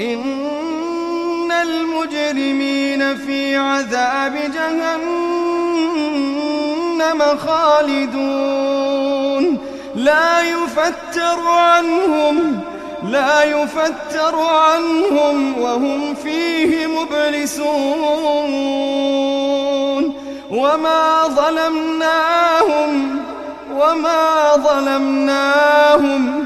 إن المجرمين في عذاب جهنم خالدون. لا يفتر عنهم لا يفتر عنهم وهم فيه مبلسون. وما ظلمناهم وما ظلمناهم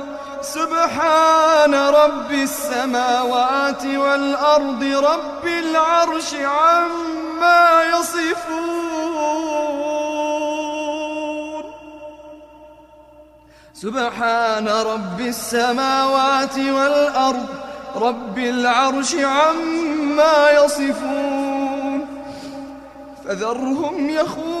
سبحان رب السماوات والأرض رب العرش عما يصفون. سبحان رب السماوات والأرض رب العرش عما يصفون. فذرهم يخون